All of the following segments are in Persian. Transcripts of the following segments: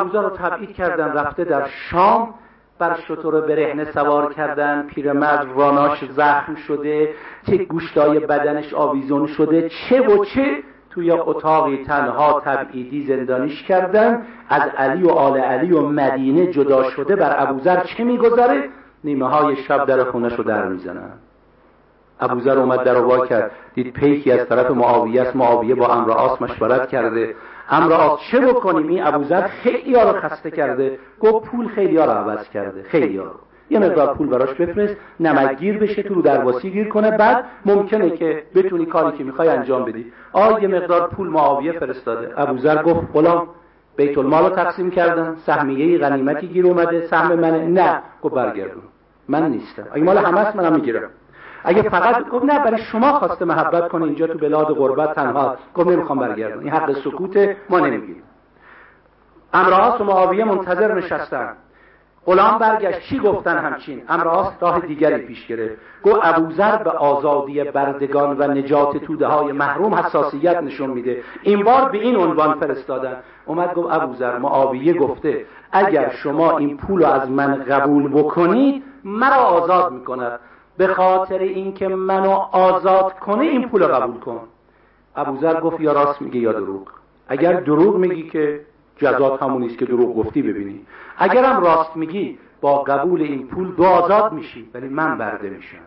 ابوذر رو تبعید کردن رفته در شام بر شطور برهنه سوار کردن پیرمرد راناش زخم شده چه گوشتای بدنش آویزون شده چه و چه توی اتاقی تنها تبعیدی زندانیش کردن. از علی و آل علی و مدینه جدا شده بر ابوذر چه میگذره نیمه های شب در خونش رو در می‌زنن. ابوذر اومد در وا کرد. دید پیکی از طرف معاویه است. معاویه با امر مشورت کرده. امر آس چه بکنیم؟ این ابوذر خیلی ها رو خسته کرده. گفت پول خیلی ها رو عوض کرده. خیلی ها رو یه مقدار پول براش بفرست نمکگیر بشه تو رو درواسی گیر کنه. بعد ممکنه که بتونی کاری که می‌خوای انجام بدی. آ یه مقدار پول معاویه فرستاده. ابوذر گفت غلام بیت المال رو تقسیم کردن. سهمیه غنیمتی گیر اومده. سهم منه نه. گفت برگردون. من نیستم. اگه مال همه است منم می‌گیرم. اگه فقط گفت نه برای شما خواسته محبت کنه اینجا تو بلاد غربت تنها. گفت نمی‌خوام برگردم. این حق سکوت ما نمی‌گیریم. امراس و معاویه منتظر نشستن. غلام برگشت. چی گفتن همچین؟ امراس راه دیگری پیش گرفت. گفت ابوذر به آزادی بردگان و نجات توده های محروم حساسیت نشون میده. این بار به این عنوان فرستادن. اومد گفت ابوذر معاویه گفته اگر شما این پول رو از من قبول بکنید مرا آزاد می‌کند. به خاطر اینکه منو آزاد کنه این پول قبول کن. ابوذر گفت یا راست میگه یا دروغ. اگر دروغ میگی که جزات همونیست که دروغ گفتی ببینی. اگرم راست میگی با قبول این پول دو آزاد میشی ولی من برده میشم.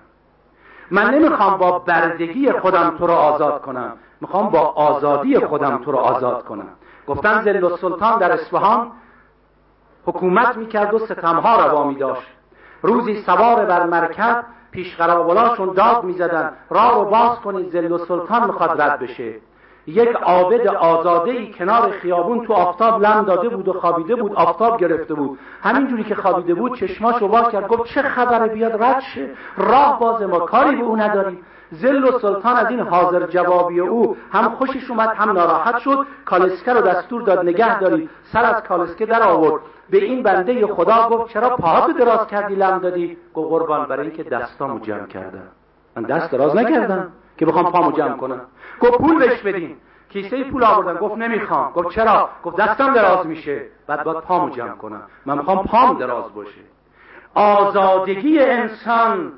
من نمی‌خوام با بردگی خودم تو رو آزاد کنم. می‌خوام با آزادی خودم تو رو آزاد کنم. گفتن زل سلطان در اصفهان حکومت می‌کرد و ستمها روا میداشت. روزی سوار بر مرکب پیش قرابلاشون داد می‌زدن. راه رو باز کنید زل و سلطان می‌خواد رد بشه. یک عابد آزاده ای کنار خیابون تو آفتاب لم داده بود و خوابیده بود آفتاب گرفته بود. همینجوری که خوابیده بود چشماشو باز کرد گفت چه خبره بیاد رد شه. راه باز ما کاری به او نداریم. زل و سلطان از این حاضر جوابی او هم خوشش اومد هم ناراحت شد. کالسکه رو دستور داد نگه داری سر از کالسکه در آورد به این بنده خدا گفت چرا پاهاتو دراز کردی لم دادی؟ گفت قربان برای اینکه دستامو جمع کردم. من دست دراز نکردم که بخوام پامو جمع کنم. گفت پول بهش بدین. کیسه پول آوردن گفت نمی‌خوام. گفت چرا؟ گفت دستم دراز میشه. بعد باید پامو جمع کنم. من می‌خوام پام دراز باشه. آزادگی انسان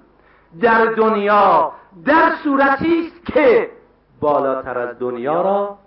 در دنیا در صورتی است که بالاتر از دنیا را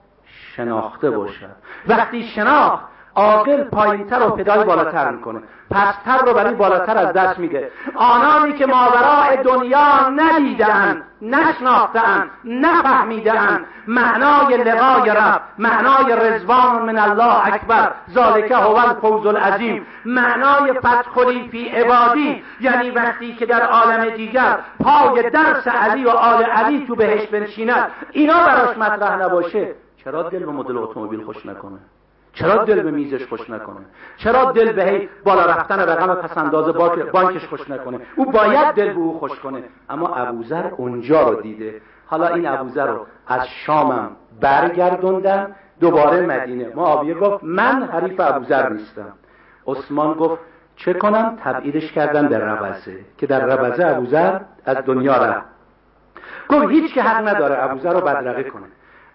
شناخته باشد. وقتی شناخت عاقل پایینتر و پدای بالاتر می‌کنه. پستر رو برای بالاتر از دست میده. آنانی که ماورای دنیا ندیدن نشناختن نفهمیدن معنای لقای رب معنای رزوان من الله اکبر ذالک هو الفوز العظیم معنای فتح فی عبادی. یعنی وقتی که در عالم دیگر پای درس علی و آل علی تو بهش بنشیند اینا براش مطرح نباشه. چرا دل به مدل اتومبیل خوش نکنه؟ چرا دل به میزش خوش نکنه؟ چرا دل به بالا رفتن رقم پسنداز بانکش خوش نکنه؟ او باید دل به او خوش کنه. اما ابوذر اونجا رو دیده. حالا این ابوذر رو از شامم برگردوندن دوباره مدینه. معاویه گفت من حریف ابوذر نیستم. عثمان گفت چه کنم؟ تبعیدش کردن در ربزه که در ربزه ابوذر از دنیا رفت. گفت هیچ که حق نداره ابوذر رو بدرقه کنه.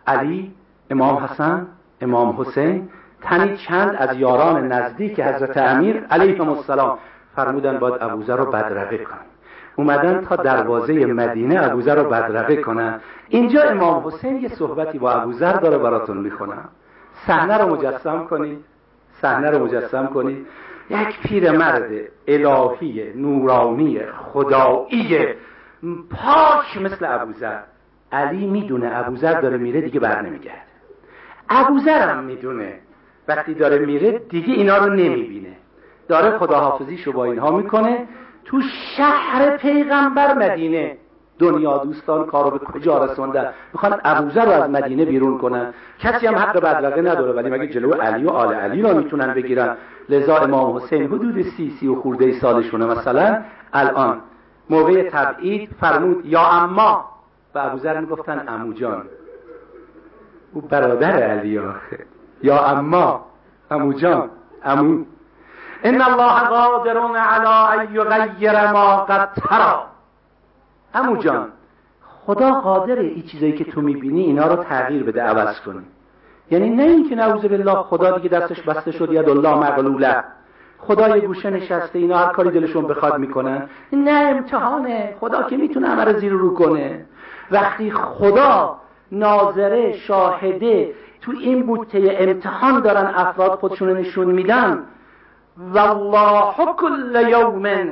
علی امام حسن امام حسین تنی چند از یاران نزدیک حضرت امیر علیهم السلام فرمودن باید ابوذر رو بدرقه کن اومدن تا دروازه مدینه ابوذر رو بدرقه کنن. اینجا امام حسین یه صحبتی با ابوذر داره براتون می‌خونم. صحنه رو مجسم کنید. صحنه رو مجسم کنید. یک پیرمرد الهی نورانی خدایی پاک مثل ابوذر. علی می‌دونه ابوذر داره میره دیگه بر نمیگرده. ابوذر هم می‌دونه. وقتی داره میره دیگه اینا رو نمی‌بینه. داره خداحافظیشو با اینها می‌کنه. تو شهر پیغمبر مدینه. دنیا دوستان کارو به کجا رسوندن؟ می‌خوان ابوذر رو از مدینه بیرون کنن. کسی هم حق بدرقه نداره ولی مگه جلو علی و آل علی رو می‌تونن بگیرن؟ لذا امام حسین حدود سی سی و خورده سالشونه مثلا. الان موقع تبعید فرمود یا اما. به ابوذر می‌گفتن امو جان او برادر علی آخه. یا اما امو جان امو. ان الله قادر على ان یغیر ما قد ترى. امو جان خدا قادره این چیزایی که تو می‌بینی اینا رو تغییر بده عوض کنی. یعنی نه اینکه نعوذ بالله خدا دیگه دستش بسته شد ید الله مغلوله. خدا یه گوشه نشسته اینا هر کاری دلشون بخواد می‌کنن نه امتحانه. خدا که می‌تونه همه رو زیر رو کنه. وقتی خدا ناظره شاهده تو این بوته امتحان دارن افراد خودشون نشون میدن. والله کل یوم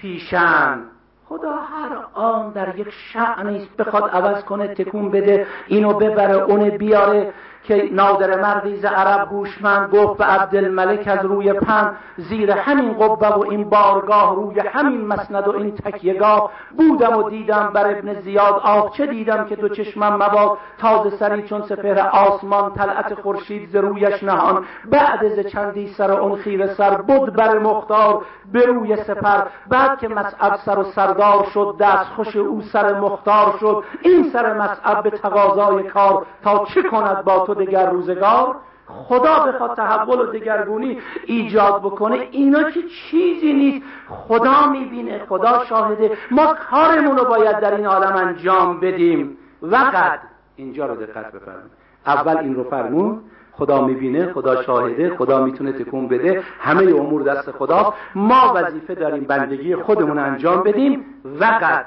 فی شن خدا هر آن در یک شعنی است بخواد عوض کنه تکون بده اینو ببره اون بیاره. که نادر مردیز عرب هوشمند گفت به عبدالملک از روی پن زیر همین قبه و این بارگاه روی همین مسند و این تکیهگاه بودم و دیدم بر ابن زیاد آف چه دیدم که تو چشمم مباد. تازه سری چون سپهر آسمان طلعت خورشید ز رویش نهان. بعد ز چندی سر اون خیر سر بود بر مختار به روی سپر. بعد که مسعب سر و سردار شد دست خوش او سر مختار شد. این سر مسعب به تقاضای کار تا چه کند با تو دگر روزگار خدا بخواد تحول و دگرگونی ایجاد بکنه اینا که چیزی نیست. خدا می‌بینه خدا شاهده. ما کارمون رو باید در این عالم انجام بدیم. وقت. اینجا رو دقت بفرمایید. اول این رو فرمون خدا می‌بینه خدا شاهده خدا می‌تونه تکون بده. همه امور دست خدا ما وظیفه داریم بندگی خودمون انجام بدیم. وقت.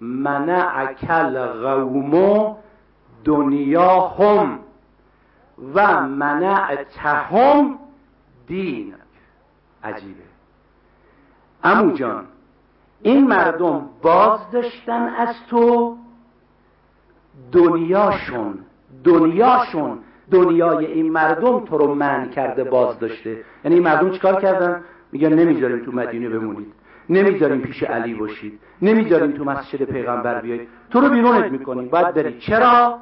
منع اکل غومو دنیا هم و منع تهم دین. عجیبه. امو جان این مردم باز داشتن از تو؟ دنیاشون دنیاشون دنیای این مردم تو رو من کرده باز داشته یعنی این مردم چیکار کردن؟ میگن نمی‌ذاریم تو مدینه بمونید. نمی‌ذاریم پیش علی باشید. نمی‌ذاریم تو مسجد پیغمبر بیایید. تو رو بیرونت می‌کنیم. باید بری. چرا؟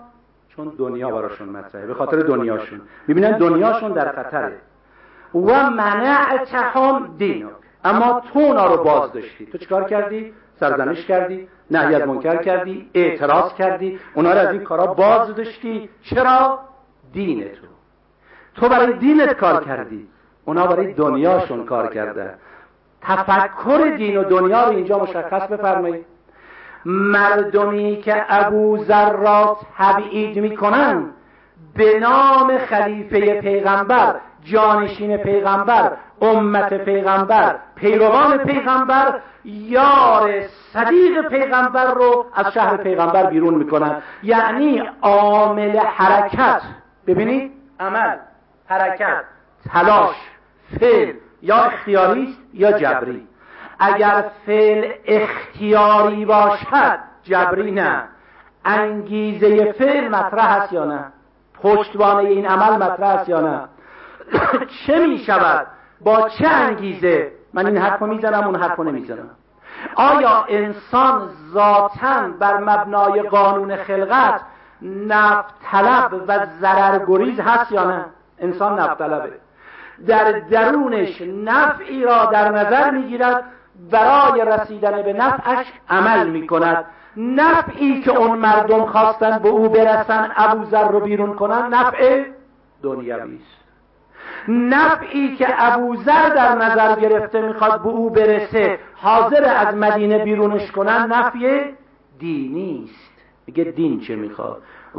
چون دنیا براشون مطرحه به خاطر دنیاشون. می‌بینن دنیاشون در خطره و منعتهم دین اما تو اونا رو باز داشتی تو چیکار کردی؟ سرزنش کردی نهی از منکر کردی اعتراض کردی. اونا رو از این کارا باز داشتی چرا؟ دین تو. تو برای دینت کار کردی. اونا برای دنیاشون کار کرده. تفکر دین و دنیا رو اینجا مشخص بفرمایید مردمی که ابو ذر را تبعید می‌کنن به نام خلیفه پیغمبر جانشین پیغمبر امت پیغمبر پیروان پیغمبر یار صدیق پیغمبر رو از شهر پیغمبر بیرون می‌کنن یعنی عامل حرکت. ببینید. عمل حرکت تلاش فعل یا اختیاری است یا جبری. اگر فعل اختیاری باشد جبری نه. انگیزه فعل مطرح است یا نه؟ پشتوانه این عمل مطرح است یا نه؟ چه می شود؟ با چه انگیزه؟ من این حرفو می‌زنم اون حرفو نمی‌زنم. آیا انسان ذاتا بر مبنای قانون خلقت نفت طلب و ضررگریز هست یا نه؟ انسان نفت طلبه در درونش نفعی را در نظر می‌گیرد برای رسیدن به نفعش عمل می کند نفعی که اون مردم خواستن به او برسن ابوذر رو بیرون کنن نفع دنیوی است. نفعی که ابوذر در نظر گرفته می‌خواد به او برسه حاضر از مدینه بیرونش کنن نفع دینی است. میگه دین چه می‌خواد؟